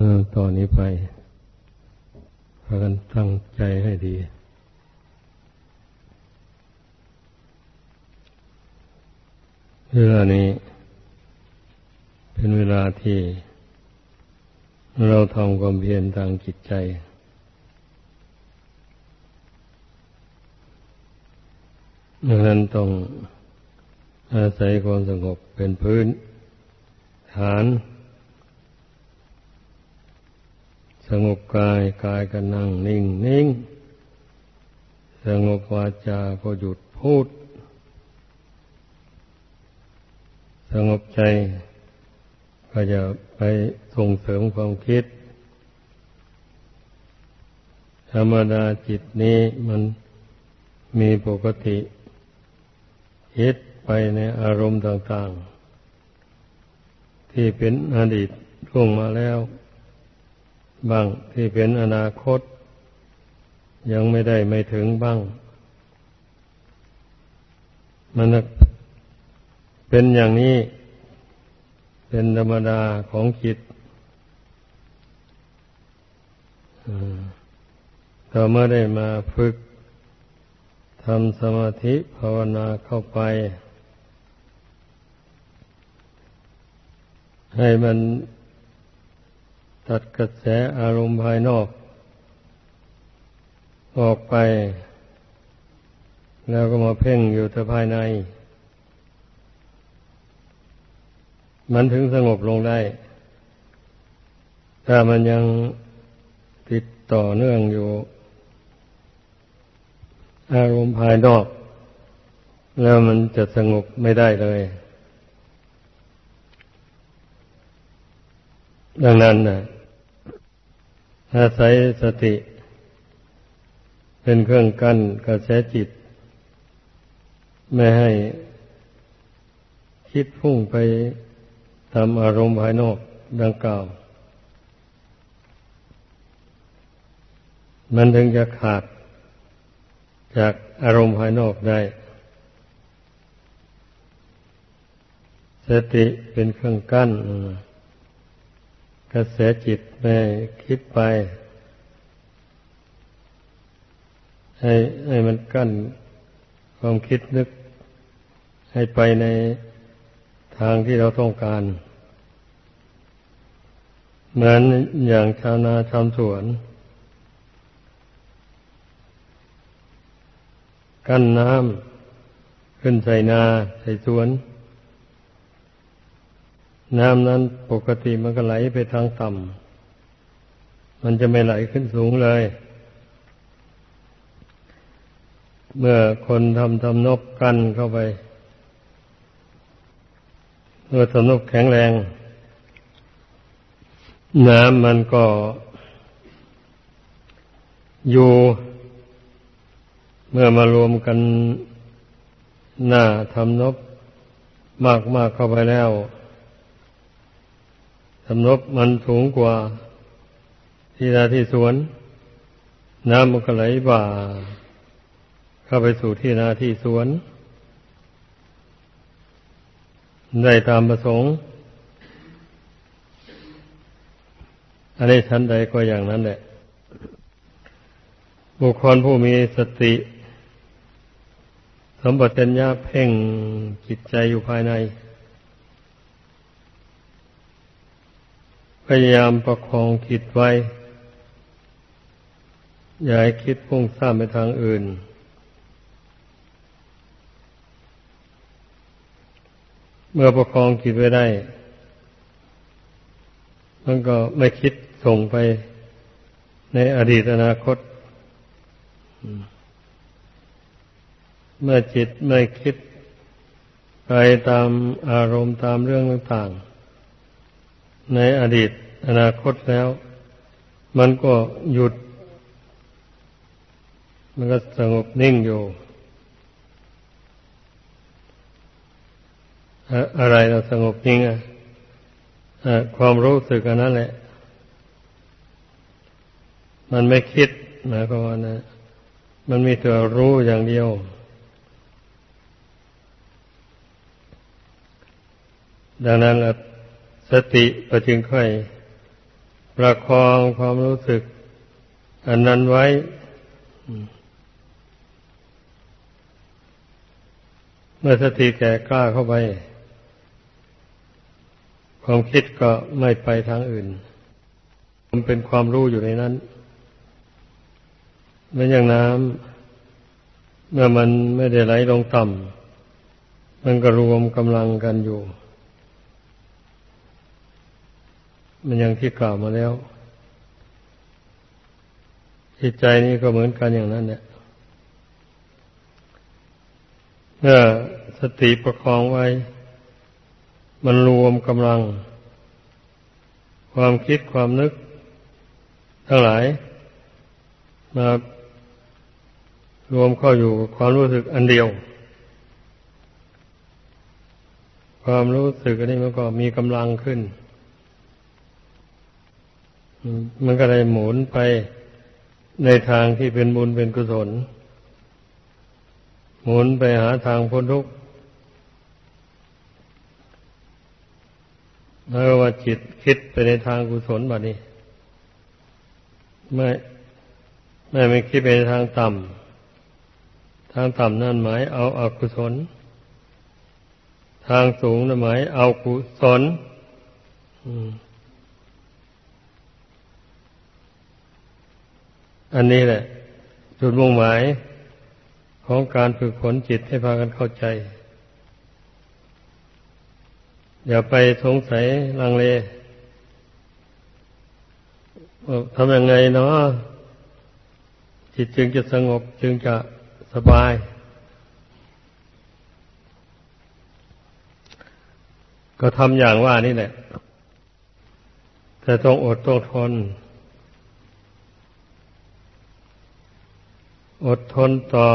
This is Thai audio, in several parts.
ต่อนนี้ไปพากันตั้งใจให้ดี เวลานี้ เป็นเวลาที่เราทำความเพียรทางจิตใจ ดังนั้นต้องอาศัยความสงบเป็นพื้นฐาน สงบกายกายก็นั่งนิ่งนิ่งสงบวาจาก็หยุดพูด สงบใจก็จะไปส่งเสริมความคิด ธรรมดาจิตนี้มันมีปกติคิดไปในอารมณ์ต่าง ๆ ที่เป็นอดีตล่วงมาแล้ว บ้างที่เป็นอนาคต ยังไม่ได้ไม่ถึงบ้าง มันเป็นอย่างนี้เป็นธรรมดาของจิตต่อเมื่อได้มาฝึกทำสมาธิภาวนาเข้าไป ให้มัน ตัดกระแสอารมณ์ภายนอก ออกไป แล้วก็มาเพ่งอยู่แต่ภายใน มันถึงสงบลงได้ ถ้ามันยังติดต่อเนื่องอยู่ อารมณ์ภายนอก แล้วมันจะสงบไม่ได้เลยดังนั้นนะ อาศัยสติ เป็นเครื่องกั้นกระแสจิต ไม่ให้คิดพุ่งไปทำอารมณ์ภายนอกดังกล่าว มันถึงจะขาดจากอารมณ์ภายนอกได้ สติเป็นเครื่องกั้น กระแสจิตไม่คิดไปให้ให้มันกั้นความคิดนึก ให้ไปในทางที่เราต้องการ เหมือนอย่างชาวนาทำสวน กั้นน้ำขึ้นใส่นาใส่สวน น้ำนั้นปกติมันก็ไหลไปทางต่ำ มันจะไม่ไหลขึ้นสูงเลย เมื่อคนทำทำนกกันเข้าไป เมื่อทำนกแข็งแรง น้ำมันก็อยู่เมื่อมารวมกันหน้าทำนกมากๆเข้าไปแล้ว สำนบมันสูงกว่าที่นาที่สวน น้ำมันก็ไหลบ่า เข้าไปสู่ที่นาที่สวน ได้ตามประสงค์อันนี้ชั้นใดก็อย่างนั้นแหละ บุคคลผู้มีสติ สมบัติญญาเพ่งจิตใจอยู่ภายใน พยายามประคองคิดไว้ อย่าให้คิดพุ่งซ่านไปทางอื่น เมื่อประคองคิดไว้ได้ มันก็ไม่คิดส่งไปในอดีตอนาคต เมื่อจิตไม่คิดไปตามอารมณ์ตามเรื่องต่างๆ ในอดีตอนาคตแล้ว มันก็หยุด มันก็สงบนิ่งอยู่ อะไรเราสงบนิ่งอะความรู้สึกอันนั้นแหละ มันไม่คิดนะก็ว่านะ มันมีตัวรู้อย่างเดียว ดังนั้น สติก็จึงค่อย ประคองความรู้สึก อันนั้นไว้เมื่อสติแก่กล้าเข้าไป ความคิดก็ไม่ไปทางอื่น มันเป็นความรู้อยู่ในนั้นเหมือนอย่างน้ำเมื่อมันไม่ได้ไหลลงต่ำมันก็รวมกำลังกันอยู่ มันอย่างที่กล่าวมาแล้ว จิตใจนี้ก็เหมือนกันอย่างนั้นเนี่ยเมื่อสติประคองไว้ มันรวมกำลัง ความคิดความนึก ทั้งหลายมารวมเข้าอยู่ความรู้สึกอันเดียว ความรู้สึกอันนี้มันก็มีกำลังขึ้น มันก็ได้หมุนไปในทางที่เป็นบุญเป็นกุศล หมุนไปหาทางพ้นทุกข์เมื่อว่าจิตคิดไปในทางกุศลแบบนี้ไม่ไม่ไม่คิดไปในทางต่ำทางต่ำนั่นหมายเอาอากุศล ทางสูงนั่นหมายเอากุศลอั อันนี้แหละ จุดมุ่งหมายของการฝึกฝนจิตให้พากันเข้าใจ อย่าไปสงสัยลังเลทำยังไงเนาะจิตจึงจะสงบจึงจะสบาย ก็ทำอย่างว่านี่แหละ แต่ต้องอดต้องทน อดทนต่อ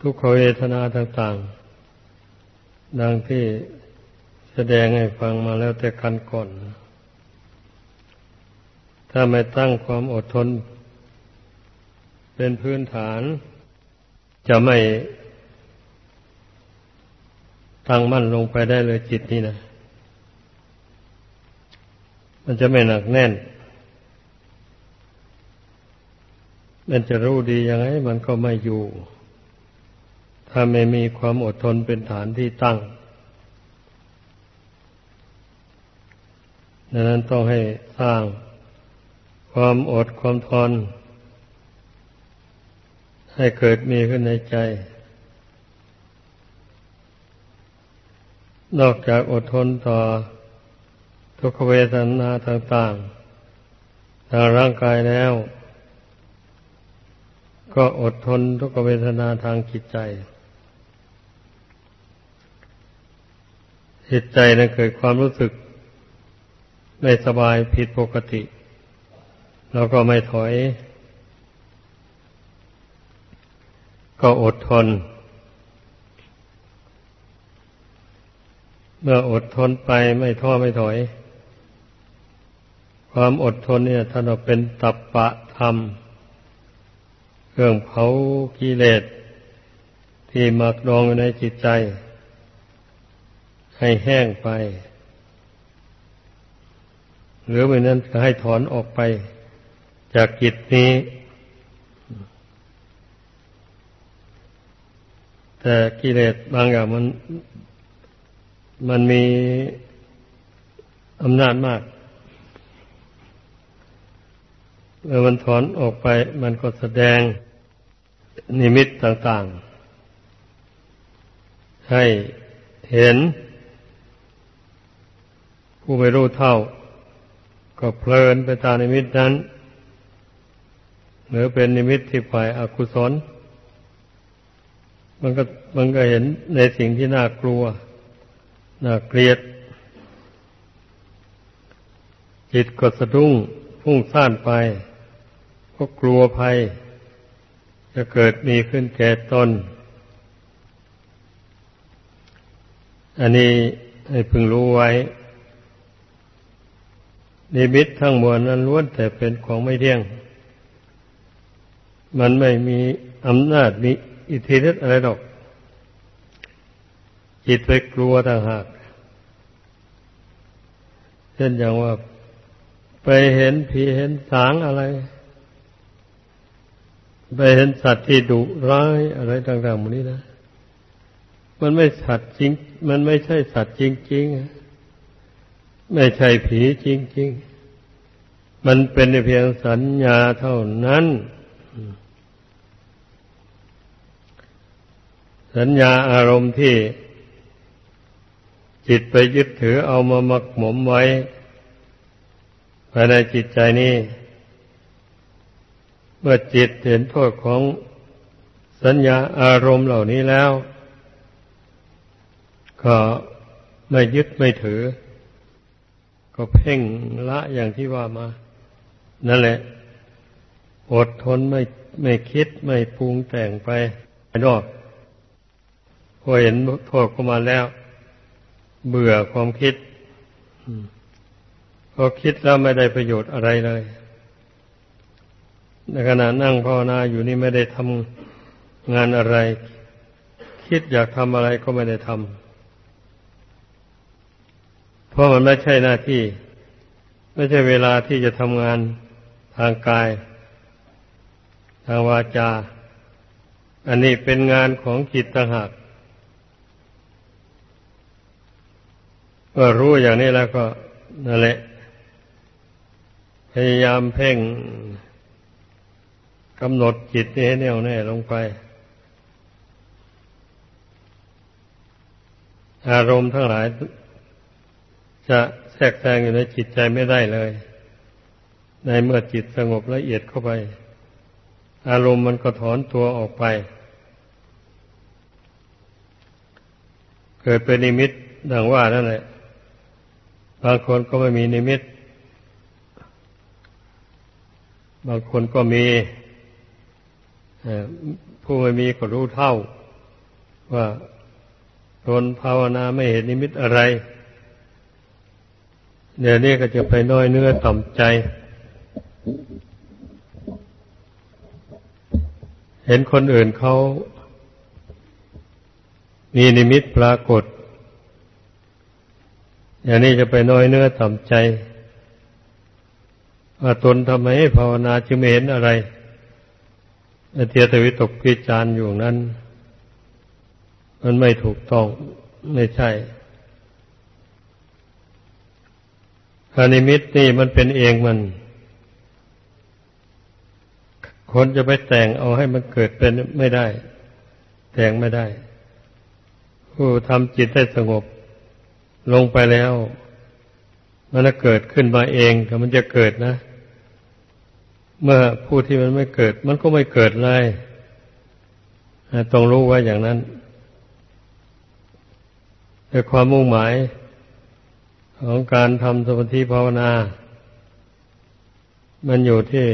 ทุกขเวทนาต่าง ๆ ดังที่แสดงให้ฟังมาแล้วแต่กันก่อน ถ้าไม่ตั้งความอดทน เป็นพื้นฐาน จะไม่ตั้งมั่นลงไปได้เลยจิตนี่นะ มันจะไม่หนักแน่น มันจะรู้ดียังไง มันก็ไม่อยู่ ถ้าไม่มีความอดทนเป็นฐานที่ตั้งดังนั้นต้องให้สร้างความอดความทน ให้เกิดมีขึ้นในใจ นอกจากอดทนต่อทุกขเวทนาต่าง ๆ ทางร่างกายแล้ว ก็อดทนทุกเวทนาทางจิตใจ จิตใจนั้นเกิดความรู้สึกไม่สบายผิดปกติเราก็ไม่ถอย ก็อดทน เมื่ออดทนไปไม่ท้อไม่ถอย ความอดทนเนี่ยท่านเป็นตับปะธรรม เครื่องเผากิเลสที่หมักดองอยู่ในจิตใจ ให้แห้งไป หรือไม่นั้นก็ให้ถอนออกไป จากกิจนี้ แต่กิเลสบางอย่างมัน มันมีอำนาจมากเมื่อมันถอนออกไปมันก็แสดง นิมิตต่างๆ ให้เห็น ผู้ไม่รู้เท่า ก็เพลินไปตามนิมิตนั้น หรือเป็นนิมิตที่ฝ่ายอากุศล มันก็มันก็เห็นในสิ่งที่น่ากลัว น่าเกลียด จิตก็สะดุ้งพุ่งซ่านไปก็กลัวภัย จะเกิดมีขึ้นแก่ตน อันนี้ให้พึงรู้ไว้ นิมิตทั้งมวลนั้นล้วนแต่เป็นของไม่เที่ยง มันไม่มีอำนาจมีอิทธิฤทธิ์อะไรหรอก จิตไปกลัวต่างหาก เช่นอย่างว่าไปเห็นผีเห็นสางอะไร ไปเห็นสัตว์ที่ดุร้ายอะไรต่างๆหมดนี้นะ มันไม่สัตว์จริง มันไม่ใช่สัตว์จริงๆ ไม่ใช่ผีจริง ๆ มันเป็นเพียงสัญญาเท่านั้น สัญญาอารมณ์ที่จิตไปยึดถือเอามามักหมมไว้ภายในจิตใจนี้ เมื่อจิตเห็นโทษของสัญญาอารมณ์เหล่านี้แล้ว ก็ไม่ยึดไม่ถือ ก็เพ่งละอย่างที่ว่ามา นั่นแหละ อดทนไม่ไม่คิดไม่ปรุงแต่งไปนอกพอเห็นโทษเข้ามาแล้ว เบื่อความคิดพอคิดแล้วไม่ได้ประโยชน์อะไรเลย ในขณะนั่งภาวนาอยู่นี่ไม่ได้ทำงานอะไร คิดอยากทำอะไรก็ไม่ได้ทำเพราะมันไม่ใช่หน้าที่ ไม่ใช่เวลาที่จะทำงานทางกาย ทางวาจา อันนี้เป็นงานของจิตต่างหากเมื่อรู้อย่างนี้แล้วก็นั่นแหละพยายามเพ่ง กำหนดจิตให้แน่วแน่ลงไป อารมณ์ทั้งหลาย จะแทรกแซงอยู่ในจิตใจไม่ได้เลย ในเมื่อจิตสงบละเอียดเข้าไป อารมณ์มันก็ถอนตัวออกไป เกิดเป็นนิมิตดังว่านั่นแหละบางคนก็ไม่มีนิมิต บางคนก็มี ผู้ไม่มีก็รู้เท่า ว่าตนภาวนาไม่เห็นนิมิตอะไรเดี๋ยวนี้ก็จะไปน้อยเนื้อต่ำใจ เห็นคนอื่นเขา มีนิมิตปรากฏอย่างนี้จะไปน้อยเนื้อต่ำใจว่าตนทำไมให้ภาวนาจึงไม่เห็นอะไร เทียตวิตกพิจารอยู่นั้น มันไม่ถูกต้องไม่ใช่คานิมิตนี่มันเป็นเองมัน คนจะไปแต่งเอาให้มันเกิดเป็นไม่ได้ แต่งไม่ได้ ผู้ทำจิตให้สงบ ลงไปแล้ว มันจะเกิดขึ้นมาเองแต่มันจะเกิดนะ เมื่อผู้ที่มันไม่เกิด มันก็ไม่เกิดเลยต้องรู้ไว้อย่างนั้นแต่ความมุ่งหมายของการทำสมาธิภาวนา มันอยู่ที่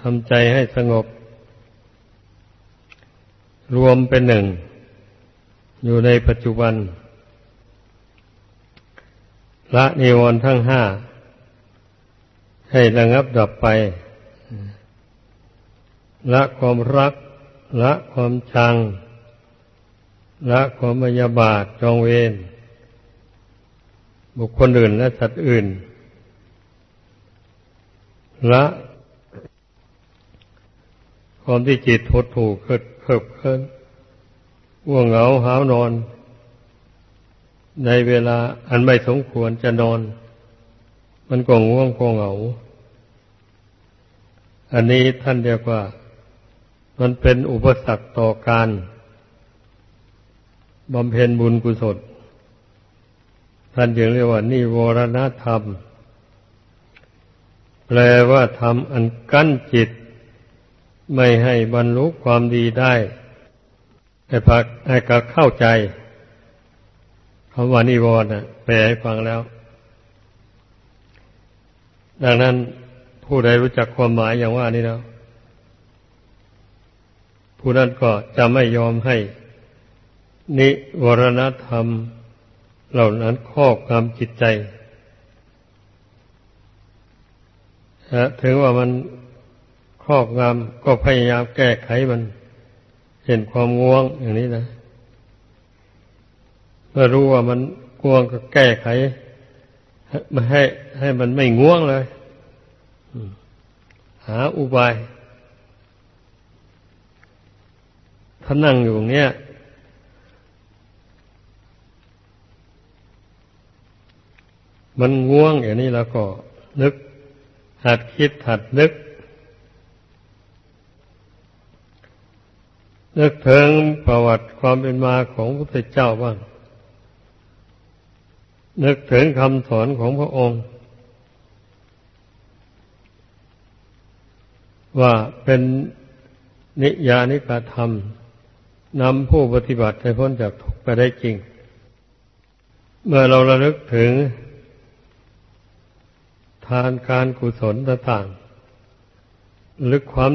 ทำใจให้สงบ รวมเป็นหนึ่ง อยู่ในปัจจุบัน ละนิวรณ์ทั้งห้า ให้ระงับดับไป ละความรัก ละความชัง ละความมยาบาทจองเวรบุคคลอื่นและสัตว์อื่น ละความที่จิตทดถูกเคิดเคิบเคินว่วงเหงาหาวนอน ในเวลาอันไม่สมควรจะนอน มันก็ง่วงก็เหงา อันนี้ท่านเรียกว่า มันเป็นอุปสรรคต่อการบำเพ็ญบุญกุศล ท่านจึงเรียกว่า นิวรณธรรม แปลว่าธรรมอันกั้นจิต ไม่ให้บรรลุความดีได้ให้พักให้กเข้าใจคำว่านิวรณ์แปลให้ฟังแล้ว ดังนั้นผู้ใดรู้จักความหมายอย่างว่านี้แล้ว ผู้นั้นก็จะไม่ยอมให้ นิวรณธรรม เหล่านั้นครอบงำจิตใจถึงว่ามันครอบงำก็พยายามแก้ไขมัน เห็นความง่วงอย่างนี้นะเมื่อรู้ว่ามันง่วงก็แก้ไขม่ให้ให้มันไม่ง่วงเลยหาอุบาย ถ้านั่งอยู่เนี้ยมันง่วงอย่างนี้แล้วก็นึก หัดคิดหัดนึก นึกถึงประวัติความเป็นมาของพระพุทธเจ้าบ้าง นึกถึงคำสอนของพระองค์ ว่าเป็นนิยานิกธรรม นำผู้ปฏิบัติให้พ้นจากทุกข์ไปได้จริง เมื่อเราระลึกถึง ทานการกุศลต่างๆลึกความ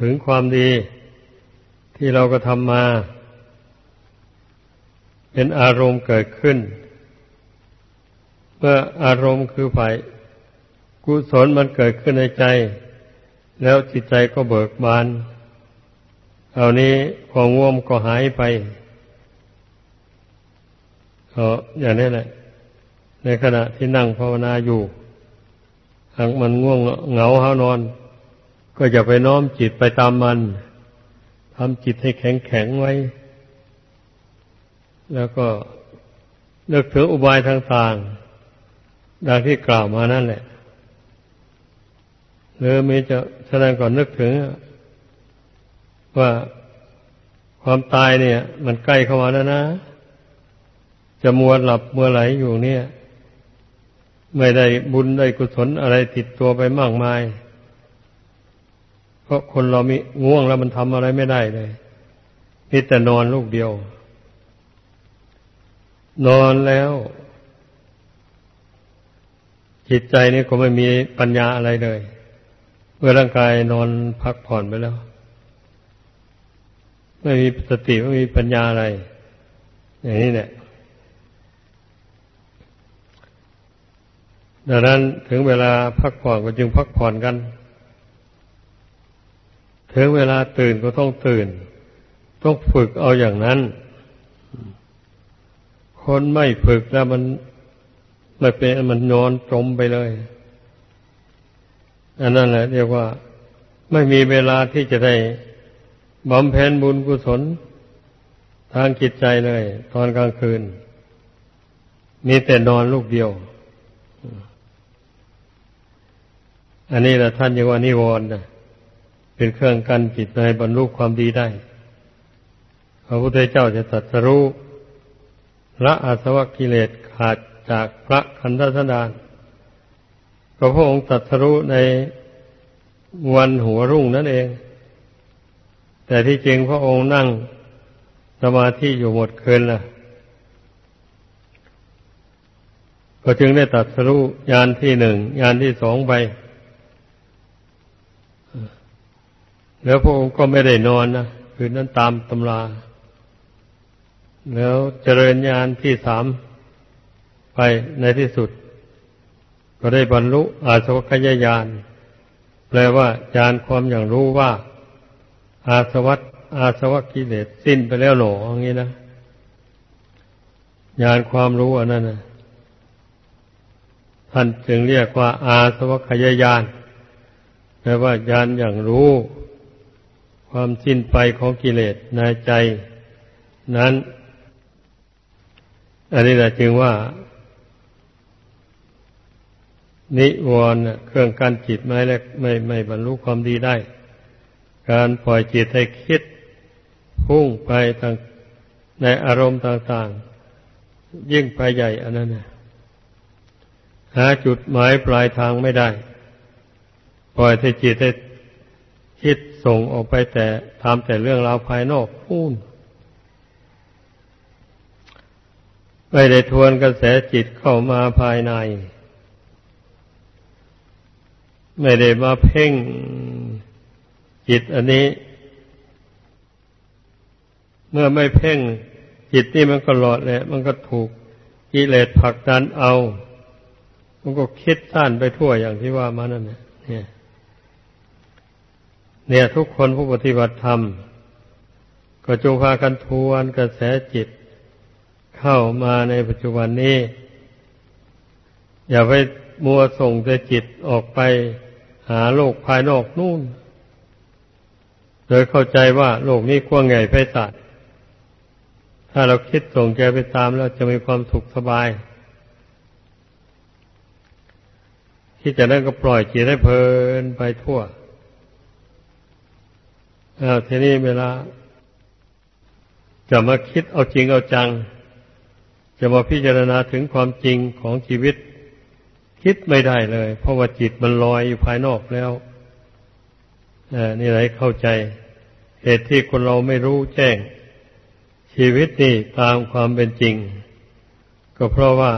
ถึงความดีที่เราก็ทำมา เป็นอารมณ์เกิดขึ้น เมื่ออารมณ์คือฝ่ายกุศลมันเกิดขึ้นในใจ แล้วจิตใจก็เบิกบาน เอานี้ความง่วงก็หายไปก็อย่างนี้แหละ ในขณะที่นั่งภาวนาอยู่ หากมันง่วงเหงาห้านอน ก็อย่าไปน้อมจิตไปตามมันทำจิตให้แข็งแข็งไว้ แล้วก็เลิกถึงอุบายทางต่างดังที่กล่าวมานั่นแหละหรือมีจะแสดงก่อนนึกถึง ว่าความตายเนี่ย มันใกล้เข้ามาแล้วนะ จะมัวหลับมัวไหลอยู่เนี่ย ไม่ได้บุญได้กุศลอะไรติดตัวไปมากมาย เพราะคนเรามีง่วงแล้วมันทำอะไรไม่ได้เลยมีแต่นอนลูกเดียว นอนแล้ว จิตใจนี่ก็ไม่มีปัญญาอะไรเลย เมื่อร่างกายนอนพักผ่อนไปแล้ว ไม่มีสติไม่มีปัญญาอะไร อย่างนี้เนี่ยดังนั้นถึงเวลาพักผ่อนก็จึงพักผ่อนกัน ถึงเวลาตื่นก็ต้องตื่น ต้องฝึกเอาอย่างนั้น คนไม่ฝึกแล้วมันไม่เป็นมันนอนจมไปเลยอันนั้นแหละเรียกว่าไม่มีเวลาที่จะได้ บำเพ็ญบุญกุศล ทางจิตใจเลย ตอนกลางคืน มีแต่นอนลูกเดียว อันนี้แหละท่านยังว่านิวรณ์นะเป็นเครื่องกันจิตในบรรลุความดีได้ พระพุทธเจ้าจะตัดสรู้ละอาสวะกิเลสขาดจากพระคันธสดานก็พระองค์ตัดสรู้ในวันหัวรุ่งนั่นเอง แต่ที่จริงพระองค์นั่งสมาธิอยู่หมดคืนล่ะ ก็จึงได้ตัดสรุยานที่หนึ่งยานที่สองไป แล้วพระองค์ก็ไม่ได้นอนนะคืนนั้นตามตำรา แล้วเจริญญาณที่สามไปในที่สุด ก็ได้บรรลุอาสวัคยญาณแปลว่าญาณความอย่างรู้ว่า อาสวัตอาสวักิเลสสิ้นไปแล้วหนออย่างนี้นะญาณความรู้อันนั้นนะท่านจึงเรียกว่า อาสวัคยญาณแปลว่าญาณอย่างรู้ ความสิ้นไปของกิเลสในใจ นั้น อันนี้แหละจึงว่า นิวรณ์เครื่องกั้นจิตไม่และไม่ไม่บรรลุความดีได้ การปล่อยจิตให้คิดพุ่งไปทางในอารมณ์ต่างๆ ยิ่งไปใหญ่อันนั้นหาจุดหมายปลายทางไม่ได้ ปล่อยให้จิตให้คิดส่งออกไปแต่ทำแต่เรื่องราวภายนอกพูนไม่ได้ทวนกระแสจิตเข้ามาภายใน ไม่ได้มาเพ่ง จิตอันนี้ เมื่อไม่เพ่งจิตนี่มันก็หลอดแหละ มันก็ถูกกิเลสผลักดันเอา มันก็คิดสั้นไปทั่วอย่างที่ว่ามานั่นเนี่ย เนี่ยทุกคนผู้ปฏิบัติธรรม ก็จงพากันทวนกระแสจิตเข้ามาในปัจจุบันนี้ อย่าไปมัวส่งแต่จิตออกไปหาโลกภายนอกนู่น โดยเข้าใจว่าโลกนี้กว้างใหญ่ไพศาลถ้าเราคิดส่งใจไปตามแล้วจะมีความสุขสบาย ที่จะนั้นก็ปล่อยจิตให้เพลินไปทั่วอ้าวทีนี้เวลา จะมาคิดเอาจริงเอาจัง จะมาพิจารณาถึงความจริงของชีวิต คิดไม่ได้เลย เพราะว่าจิตมันลอยอยู่ภายนอกแล้ว นี่ไหนเข้าใจ เหตุที่คนเราไม่รู้แจ้ง ชีวิตนี่ตามความเป็นจริง ก็เพราะว่า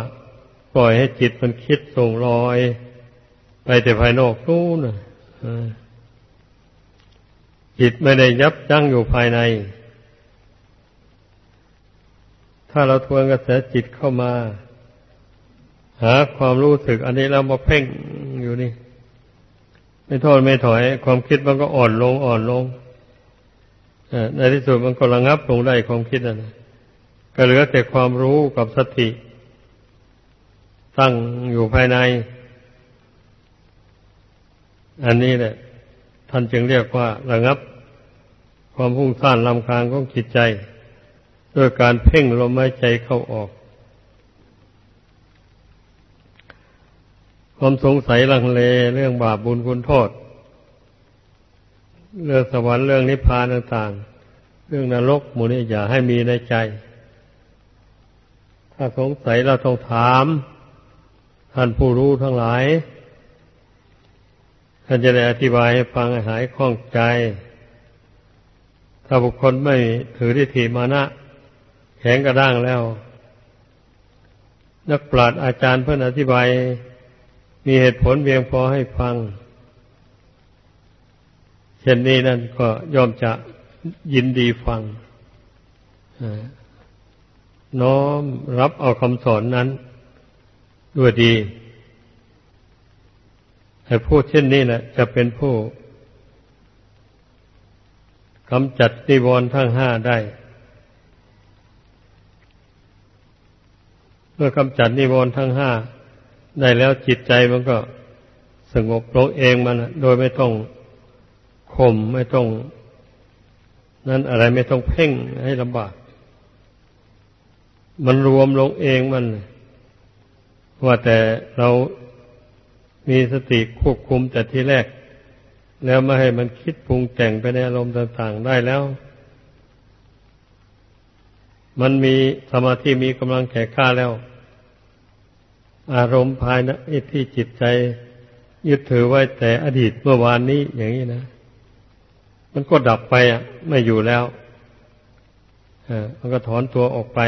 ปล่อยให้จิตมันคิดส่งลอย ไปแต่ภายนอกนู่นจิตไม่ได้ยับยั้งอยู่ภายใน ถ้าเราทวนกระแสจิตเข้ามา หาความรู้สึกอันนี้เรามาเพ่งอยู่นี่ ไม่โทษไม่ถอย ความคิดมันก็อ่อนลงอ่อนลงในที่สุดมันก็ระงับลงได้ความคิดนั่นก็เหลือแต่ความรู้กับสติ ตั้งอยู่ภายใน อันนี้แหละท่านจึงเรียกว่าระงับ ความพุ่งซ่านลำคาญของจิตใจ ด้วยการเพ่งลมหายใจเข้าออก ความสงสัยลังเลเรื่องบาปบุญคุณโทษ เรื่องสวรรค์เรื่องนิพพานต่าง ๆ เรื่องนรกหมูนี่อย่าให้มีในใจ ถ้าสงสัยเราต้องถาม ท่านผู้รู้ทั้งหลาย ท่านจะได้อธิบายให้ฟังหายคล่องใจ ถ้าบุคคลไม่ถือทิฏฐิมานะแข็งกระด้างแล้ว นักปราชญ์อาจารย์เพื่อนอธิบาย มีเหตุผลเพียงพอให้ฟัง เช่นนี้นั่นก็ยอมจะยินดีฟังน้อมรับเอาคำสอนนั้น ด้วยดีแต่ผู้เช่นนี้แหละ จะเป็นผู้กำจัดนิวรณ์ทั้งห้าได้ เมื่อกำจัดนิวรณ์ทั้งห้า ได้แล้วจิตใจมันก็สงบลงเองมันโดยไม่ต้องข่มไม่ต้อง นั่นอะไรไม่ต้องเพ่งให้ลำบาก มันรวมลงเองมัน ว่าแต่เรามีสติควบคุมแต่ทีแรก แล้วไม่ให้มันคิดปรุงแต่งไปในอารมณ์ต่างๆได้แล้ว มันมีสมาธิมีกำลังแข็งข้าแล้ว อารมณ์ภายในที่จิตใจยึดถือไว้แต่อดีตเมื่อวานนี้อย่างนี้นะ มันก็ดับไปอะ ไม่อยู่แล้วมันก็ถอนตัวออกไป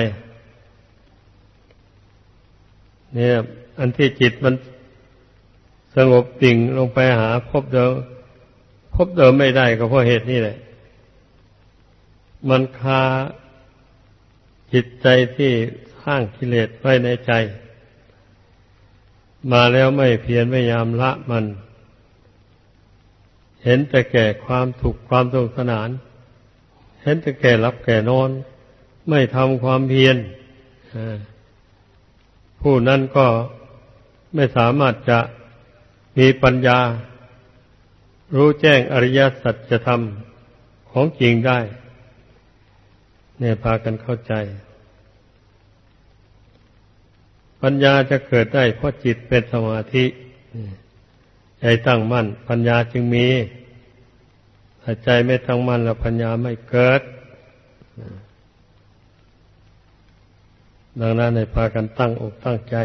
เนี่ย อันที่จิตมันสงบติ่งลงไปหาพบเดิมพบเดิมไม่ได้ก็เพราะเหตุนี้แหละ มันคาจิตใจที่สร้างกิเลสไว้ในใจ มาแล้วไม่เพียรไม่ยามละมัน เห็นแต่แก่ความถูกความสนุกสนาน เห็นแต่แก่รับแก่นอน ไม่ทำความเพียรผู้นั้นก็ไม่สามารถจะมีปัญญา รู้แจ้งอริยสัจธรรมของจริงได้ เนี่ยพากันเข้าใจ ปัญญาจะเกิดได้เพราะจิตเป็นสมาธิใจตั้งมั่น ปัญญาจึงมีถ้าใจไม่ตั้งมั่นแล้วปัญญาไม่เกิด ดังนั้นในพากันตั้งอกตั้งใจ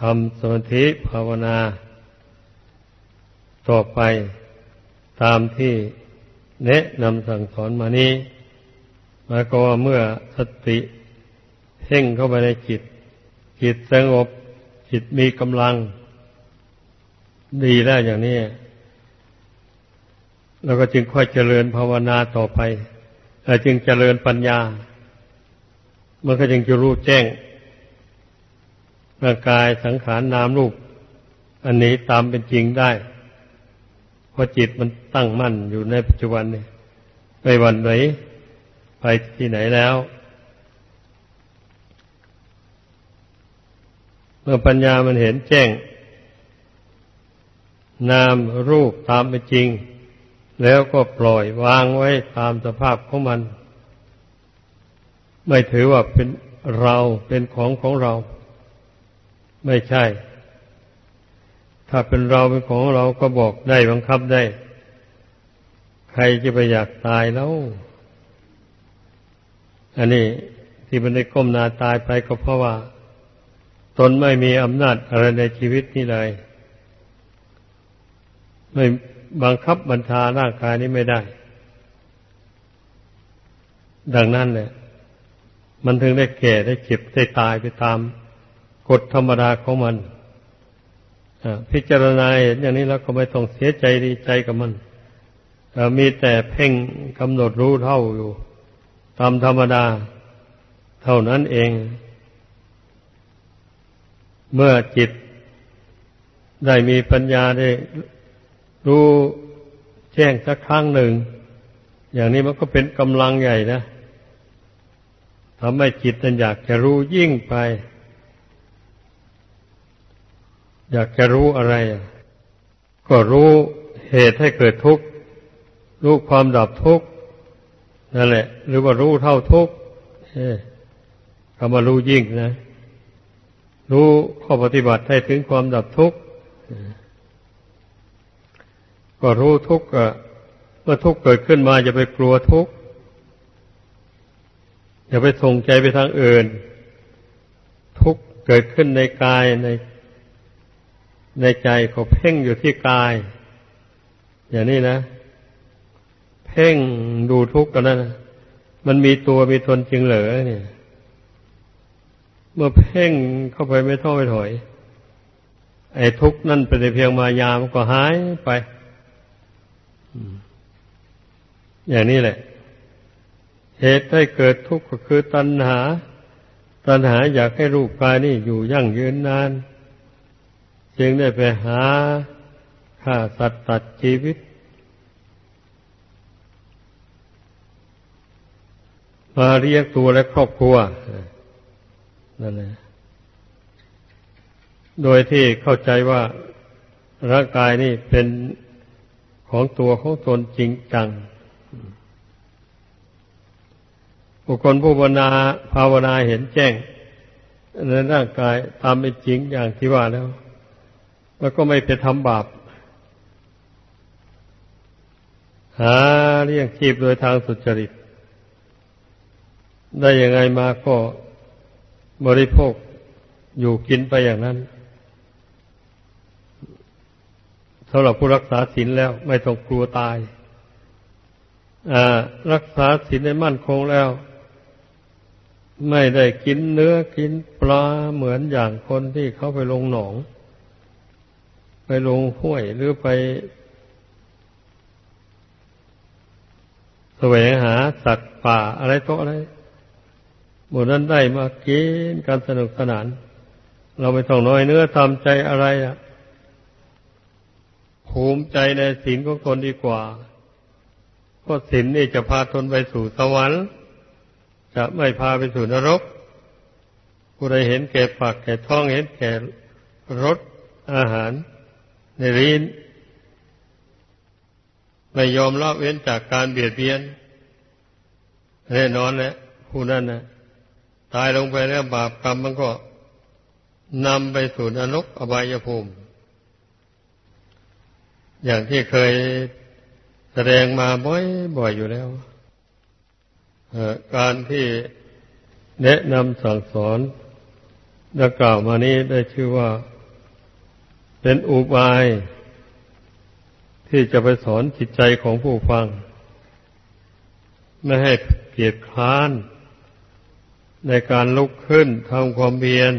ทำสมาธิภาวนา ต่อไปตามที่แนะนำสั่งสอนมานี้มาก็ว่าเมื่อสติเพ่งเข้าไปในจิต จิตสงบ จิตมีกำลัง ดีแล้วอย่างนี้เราก็จึงค่อยเจริญภาวนาต่อไปจึงเจริญปัญญา มันก็จึงจะรู้แจ้งร่างกายสังขารนามรูป อันนี้ตามเป็นจริงได้ เพราะจิตมันตั้งมั่นอยู่ในปัจจุบันนี่ไปวันไหนไปที่ไหนแล้ว เมื่อปัญญามันเห็นแจ้ง นามรูปตามเป็นจริง แล้วก็ปล่อยวางไว้ตามสภาพของมัน ไม่ถือว่าเป็นเราเป็นของของเรา ไม่ใช่ ถ้าเป็นเราเป็นของเราก็บอกได้บังคับได้ ใครจะไปอยากตายแล้ว อันนี้ที่มันได้ก้มนาตายไปก็เพราะว่า ตนไม่มีอำนาจอะไรในชีวิตนี้เลย ไม่บังคับบัญชาร่างกายนี้ไม่ได้ ดังนั้นเนี่ยมันถึงได้แก่ได้เจ็บได้ตายไปตามกฎธรรมดาของมันพิจารณาอย่างนี้แล้วก็ไม่ต้องเสียใจดีใจกับมันมีแต่เพ่งกำหนดรู้เท่าอยู่ ตามธรรมดา เท่านั้นเอง เมื่อจิตได้มีปัญญาได้รู้แจ้งสักครั้งหนึ่ง อย่างนี้มันก็เป็นกำลังใหญ่นะทำให้จิตนั้นอยากจะรู้ยิ่งไป อยากจะรู้อะไร ก็รู้เหตุให้เกิดทุกข์ รู้ความดับทุกข์นั่นแหละ หรือว่ารู้เท่าทุกข์คำว่ารู้ยิ่งนะ รู้ข้อปฏิบัติให้ถึงความดับทุกข์ก็รู้ทุกข์เมื่อทุกข์เกิดขึ้นมาจะไปกลัวทุกข์อย่าไปส่งใจไปทางอื่น ทุกข์เกิดขึ้นในกายในในใจก็เพ่งอยู่ที่กาย อย่างนี้นะ เพ่งดูทุกข์กันนะมันมีตัวมีตนจริงเหรอเนี่ย เมื่อเพ่งเข้าไปไม่ท้อไม่ถอย ไอ้ทุกข์นั่นเป็นเพียงมายามก็หายไปอย่างนี้แหละ เหตุให้เกิดทุกข์ก็คือตัณหา ตัณหาอยากให้รูปกายนี่อยู่ยั่งยืนนาน จึงได้ไปหาฆ่าสัตว์ตัดชีวิต มาเรียกตัวและครอบครัว นั่นแหละโดยที่เข้าใจว่าร่างกายนี่เป็นของตัวของตนจริงจัง บุคคลผู้ภาวนาภาวนาเห็นแจ้งในร่างกายตามเป็นจริงอย่างที่ว่าแล้ว แล้วก็ไม่ไปทำบาป หาเลี้ยงชีพโดยทางสุจริต ได้ยังไงมาก็ บริโภคอยู่กินไปอย่างนั้นสำหรับผู้รักษาศีลแล้วไม่ต้องกลัวตายรักษาศีลได้มั่นคงแล้ว ไม่ได้กินเนื้อกินปลาเหมือนอย่างคนที่เขาไปลงหนอง ไปลงห้วยหรือไปแสวงหาสัตว์ป่าอะไรตัวอะไร หมดนั้นได้มากินการสนุกสนาน เราไม่ต้องน้อยเนื้อทำใจอะไรอะภูมิใจในศีลของคนดีกว่าเพราะศีลนี่จะพาทนไปสู่สวรรค์ จะไม่พาไปสู่นรกผู้ใดเห็นแก่ปากแก่ท้องเห็นแก่รสอาหาร ในรีนไม่ยอมละเว้นจากการเบียดเบียนแน่นอนแหละผู้นั้นนะ ตายลงไปแล้วบาปกรรมมันก็นำไปสู่นรกอบายภูมิ อย่างที่เคยแสดงมาบ่อยๆอยู่แล้วการที่แนะนำสั่งสอนดังกล่าวมานี้ได้ชื่อว่า เป็นอุบาย ที่จะไปสอนจิตใจของผู้ฟัง ไม่ให้เกียดคร้าน ในการลุกขึ้นทำความเพียร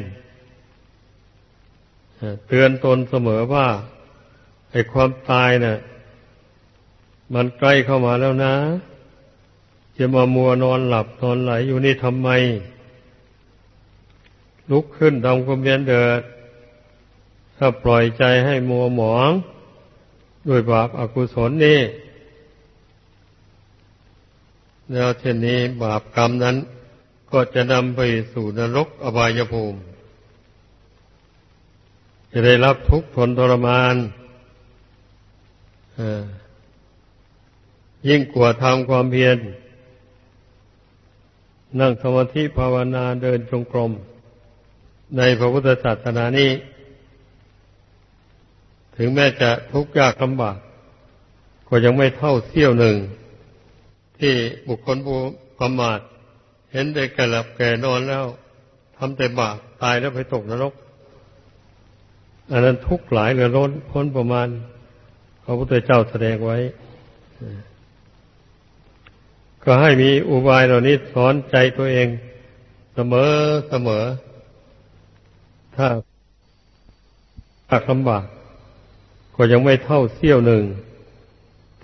เตือนตนเสมอว่าไอ้ความตายเนะ่ะ มันใกล้เข้ามาแล้วนะ จะมามัวนอนหลับนอนไหลอยู่นี่ทำไม ลุกขึ้นทำความเพียรเดิด ถ้าปล่อยใจให้มัวหมองด้วยบาปอากุศลนี่แล้วเช่นนี้บาปกรรมนั้น ก็จะนำไปสู่นรกอบายภูมิ จะได้รับทุกข์ทนทรมานยิ่งกว่าทำความเพียร นั่งสมาธิภาวนาเดินจงกรม ในพระพุทธศาสนานี้ ถึงแม้จะทุกข์ยากลำบาก ก็ยังไม่เท่าเสี้ยวหนึ่ง ที่บุคคลผู้ประมาท เห็นได้แก่หลับแก่นอนแล้วทำแต่บาปตายแล้วไปตกนรก อันนั้นทุกข์หลายเหลือล้นพ้นประมาณพระพุทธเจ้าแสดงไว้ ก็ให้มีอุบายเหล่านี้สอนใจตัวเองเสมอเสมอ ถ้าถ้าลำบาก ก็ยังไม่เท่าเสี้ยวหนึ่ง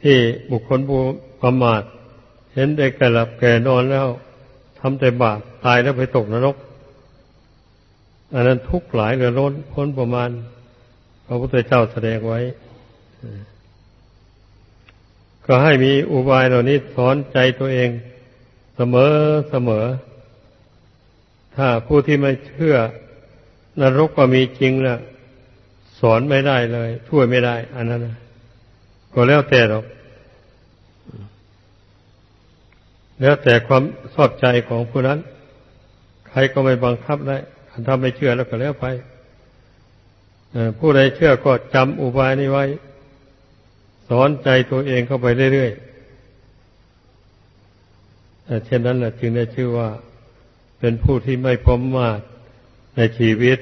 ที่บุคคลผู้ประมาท เห็นได้แก่หลับแก่นอนแล้ว ทำแต่บาปตายแล้วไปตกนรก อันนั้นทุกข์หลายเหลือล้นพ้นประมาณ พระพุทธเจ้าแสดงไว้ ก็ให้มีอุบายเหล่านี้สอนใจตัวเองเสมอเสมอ ถ้าผู้ที่ไม่เชื่อนรกก็มีจริงแล้วสอนไม่ได้เลยช่วยไม่ได้ อันนั้นก็แล้วแต่หรอก แล้วแต่ความชอบใจของผู้นั้น ใครก็ไม่บังคับได้ถ้าไม่เชื่อแล้วก็แล้วไปผู้ใดเชื่อก็จำอุบายนี้ไว้ สอนใจตัวเองเข้าไปเรื่อยๆเช่นนั้นแหละจึงได้ชื่อว่า เป็นผู้ที่ไม่พมมาดในชีวิต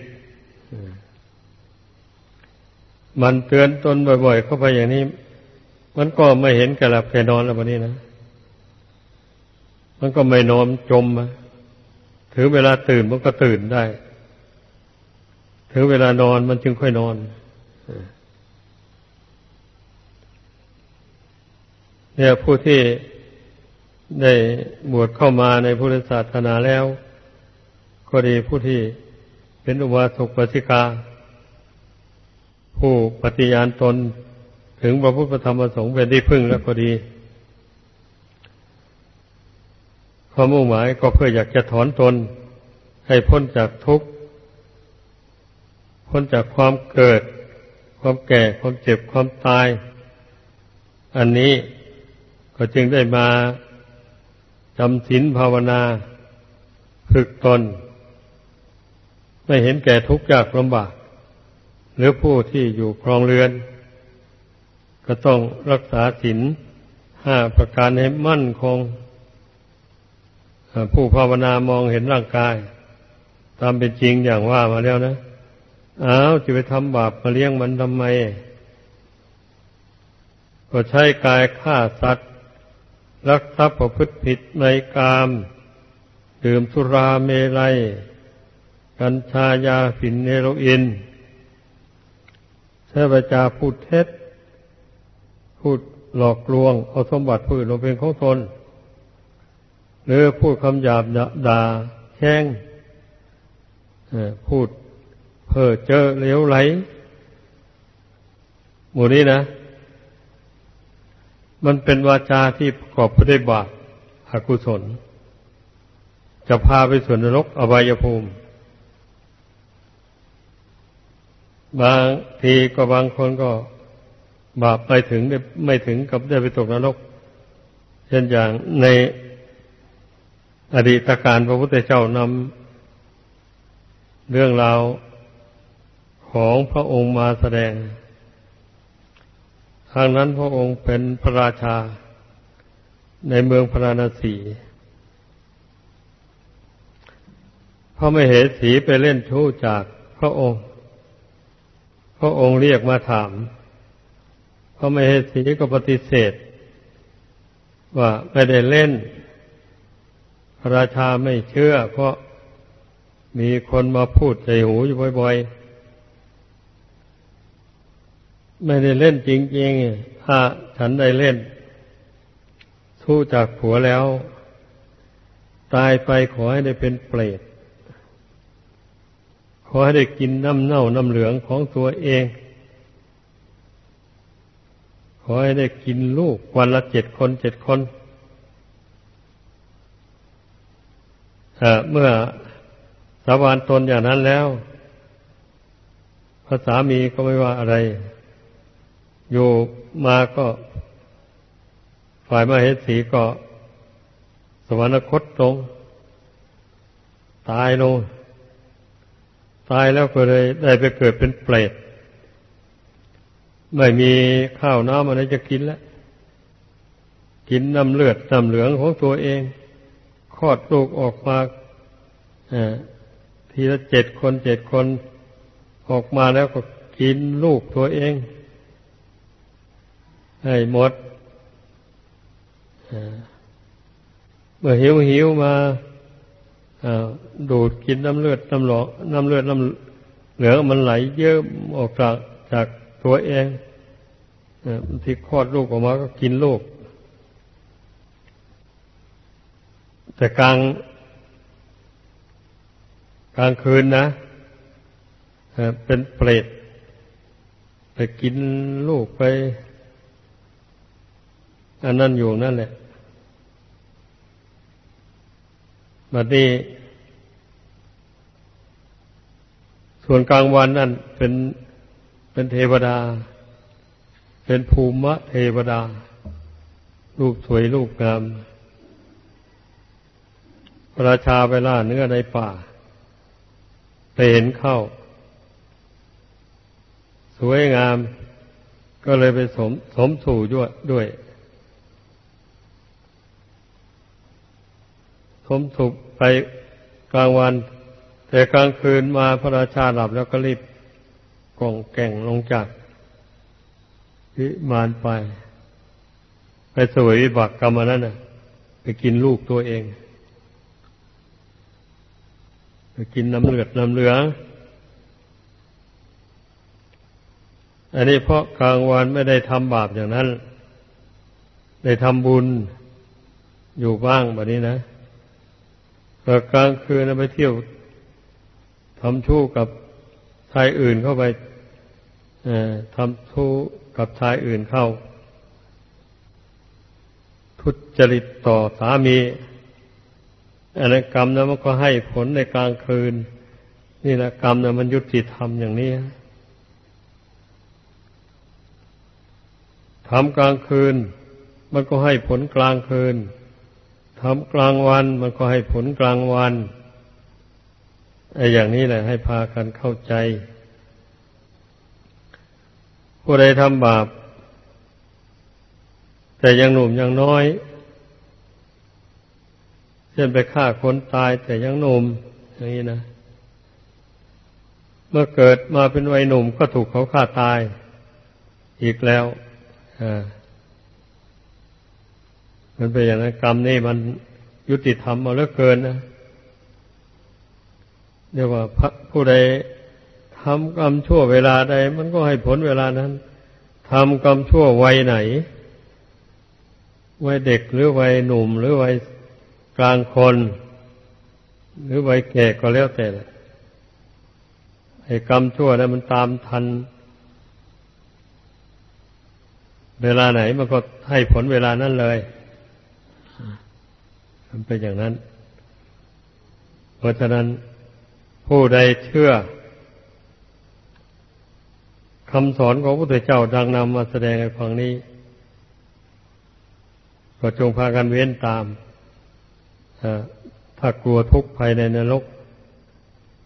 มันเตือนตนบ่อยๆ เข้าไปอย่างนี้ มันก็ไม่เห็นกระหลับแกนอนแล้ววันนี้นะ มันก็ไม่นอนจมมาถึงเวลาตื่นมันก็ตื่นได้ ถึงเวลานอนมันจึงค่อยนอนเนี่ยผู้ที่ได้บวชเข้ามาในพุทธศาสนาแล้ว ก็ดีผู้ที่เป็นอุบาสกปสิกา ผู้ปฏิญาณตนถึงพระพุทธธรรมประสงค์เป็นที่พึ่งแล้วก็ดี ความมุ่งหมายก็เพื่ออยากจะถอนตน ให้พ้นจากทุกข์ พ้นจากความเกิด ความแก่ ความเจ็บ ความตาย อันนี้ก็จึงได้มาจำศีลภาวนา ฝึกตน ไม่เห็นแก่ทุกข์ยากลำบาก หรือผู้ที่อยู่ครองเรือน ก็ต้องรักษาศีลห้าประการให้มั่นคง ผู้ภาวนามองเห็นร่างกาย ตามเป็นจริงอย่างว่ามาแล้วนะอ้าวจะไปทำบาปมาเลี้ยงมันทำไม ก็ใช้กายฆ่าสัตว์ รักทรัพย์ประพฤติผิดในกาม ดื่มสุราเมลัย กัญชายาฝิ่นเนโรอินใช้ประจาพูดเท็จ พูดหลอกลวง เอาสมบัติผู้อื่นลงเป็นของตน หรือพูดคำหยาบด่าแช่งพูดเพ้อเจ้อเลี้ยวไหล หมู่นี้นะ มันเป็นวาจาที่ประกอบไปด้วยบาปอกุศล จะพาไปส่วนนรกอบายภูมิ บางทีก็บางคนก็บาปไปถึงไม่ถึงกับได้ไปตกนรก เช่นอย่างใน อดีตการพระพุทธเจ้านำเรื่องราวของพระองค์มาแสดง ทางนั้นพระองค์เป็นพระราชาในเมืองพระนศีพระมเหสีไปเล่นชู้จากพระองค์ พระองค์เรียกมาถาม พระมเหสีก็ปฏิเสธ ว่าไม่ได้เล่น พระราชาไม่เชื่อ เพราะมีคนมาพูดใจหูอยู่บ่อยๆ ไม่ได้เล่นจริงๆถ้าฉันได้เล่น สู้จากผัวแล้ว ตายไปขอให้ได้เป็นเปรตขอให้ได้กินน้ำเน่าน้ำเหลืองของตัวเอง ขอให้ได้กินลูกวันละเจ็ดคนเจ็ดคน เมื่อสาบานตนอย่างนั้นแล้วพภาษามีก็ไม่ว่าอะไร อยู่มาก็ฝ่ายมาเหสีก็สวรรคตลงตายลง ตายแล้วก็เลยได้ไปเกิดเป็นเปรตไม่มีข้าวน้ำอะไรจะกินแล้ว กินน้ำเลือดน้ำเหลืองของตัวเอง คลอดลูกออกมาทีละเจ็ดคนเจ็ดคนออกมาแล้วก็กินลูกตัวเอง ให้หมดเมื่อหิวหิวมาดูดกินน้ำเลือดน้ำหลอน้ำเลือดน้ำเหลืองมันไหลเยอะออกจากจากตัวเองที่คลอดลูกออกมาก็กินลูก แต่กลางกลางคืนนะเป็นเปรตไปกินลูกไป อันนั้นอยู่นั่นแหละบัดนี้ ส่วนกลางวันนั่นเป็นเป็นเทวดา เป็นภูมิเทวดา รูปสวยรูปงาม พระราชาไปล่าเนื้อในป่าไปเห็นเข้า สวยงาม ก็เลยไปสมสมสู่ด้วยด้วย สมสุขไปกลางวัน แต่กลางคืนมาพระราชาหลับแล้วก็รีบก่องแก่งลงจากวิมานไป ไปสวยวิบากกรรมนั้นน่ะ ไปกินลูกตัวเอง กินน้ำเลือดน้ำเหลือง อันนี้เพราะกลางวันไม่ได้ทำบาปอย่างนั้น ได้ทำบุญอยู่บ้างแบบนี้นะแต่กลางคืนไปเที่ยวทำชู้กับชายอื่นเข้าไปทำชู้กับชายอื่นเข้า ทุจริตต่อสามี อันกรรมนั้นมันก็ให้ผลในกลางคืน นี่นะกรรมนะมันยุติธรรมอย่างนี้ทำกลางคืน มันก็ให้ผลกลางคืนทำกลางวัน มันก็ให้ผลกลางวันไอ้อย่างนี้แหละให้พากันเข้าใจ ผู้ใดทำบาป แต่ยังหนุ่มยังน้อย ช่นไปฆ่าคนตายแต่ยังหนุ่มอย่างนี้นะเมื่อเกิดมาเป็นวัยหนุ่มก็ถูกเขาฆ่าตาย อีกแล้วอ่ามันเป็นอย่างนั้นกรรมนี่มันยุติธรรมมาเหลือเกินนะเรียกว่าผู้ใดทำกรรมชั่วเวลาใด มันก็ให้ผลเวลานั้นทำกรรมชั่ววัยไหนวัยเด็กหรือวัยหนุ่มหรือวัย กลางคน หรือวัยแก่ก็แล้วแต่ไอ้กรรมชั่วนั้นมันตามทัน เวลาไหนมันก็ให้ผลเวลานั้นเลยมันเป็นอย่างนั้น เพราะฉะนั้นผู้ใดเชื่อคำสอนของพระพุทธเจ้าดังนำมาแสดงในฟังนี้ ก็จงพากันเว้นตาม ถ้ากลัวทุกข์ภายในนรก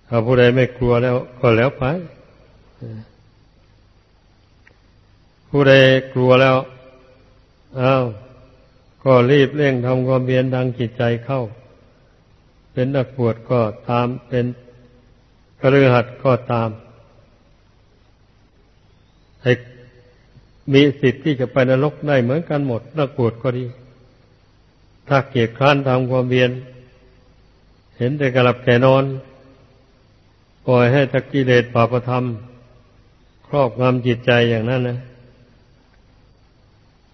ถ้าผู้ใดไม่กลัวแล้วก็แล้วไปผู้ใดกลัวแล้วอ้าวก็รีบเร่งทำความเพียรทางจิตใจเข้า เป็นนักบวชก็ตามเป็นกระหัดก็ตามให้มีสิทธิ์ที่จะไปนรกได้เหมือนกันหมดนักบวชก็ดี ถ้าเกียจคร้านทำความเพียรเห็นแต่กลับแก่นอน ปล่อยให้ทักกิเลสปาประธรรม ครอบงำจิตใจอย่างนั้นนะ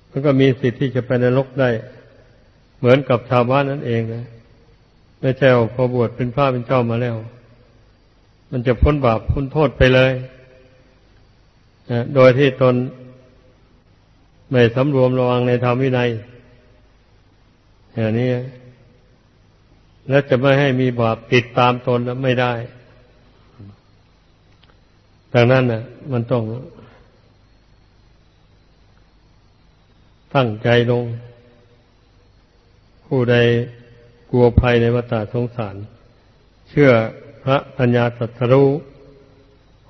มันก็มีสิทธิ์ที่จะไปในรกได้ เหมือนกับชาวบ้านนั่นเองนะไม่ใช่พอบวชเป็นพระเป็นเจ้ามาแล้ว มันจะพ้นบาปพ้นโทษไปเลยโดยที่ตนไม่สำรวมระวังในธรรมวินัย อย่างนี้ และจะไม่ให้มีบาปติดตามตนไม่ได้ดังนั้นน่ะมันต้อง ตั้งใจลง ผู้ใดกลัวภัยในวัฏสงสาร เชื่อพระปัญญาสัตรู้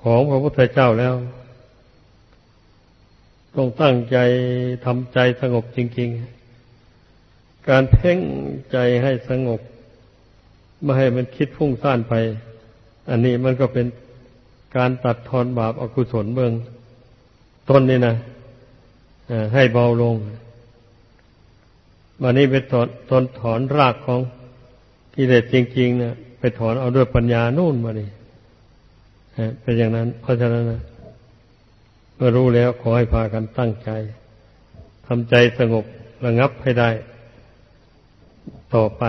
ของพระพุทธเจ้าแล้ว ต้องตั้งใจทำใจสงบจริง ๆ การเพ่งใจให้สงบไม่ให้มันคิดพุ่งซ่านไป อันนี้มันก็เป็นการตัดทอนบาปอากุศลเบื้องต้นนี่นะให้เบาลงวันนี้ไปถอนตนถอนรากของกิเลสจริงๆเนี่ยไปถอนเอาด้วยปัญญานู่นมาดิเป็นอย่างนั้น เพราะฉะนั้นนะเมื่อรู้แล้วขอให้พากันตั้งใจทำใจสงบระงับให้ได้ ต่อไป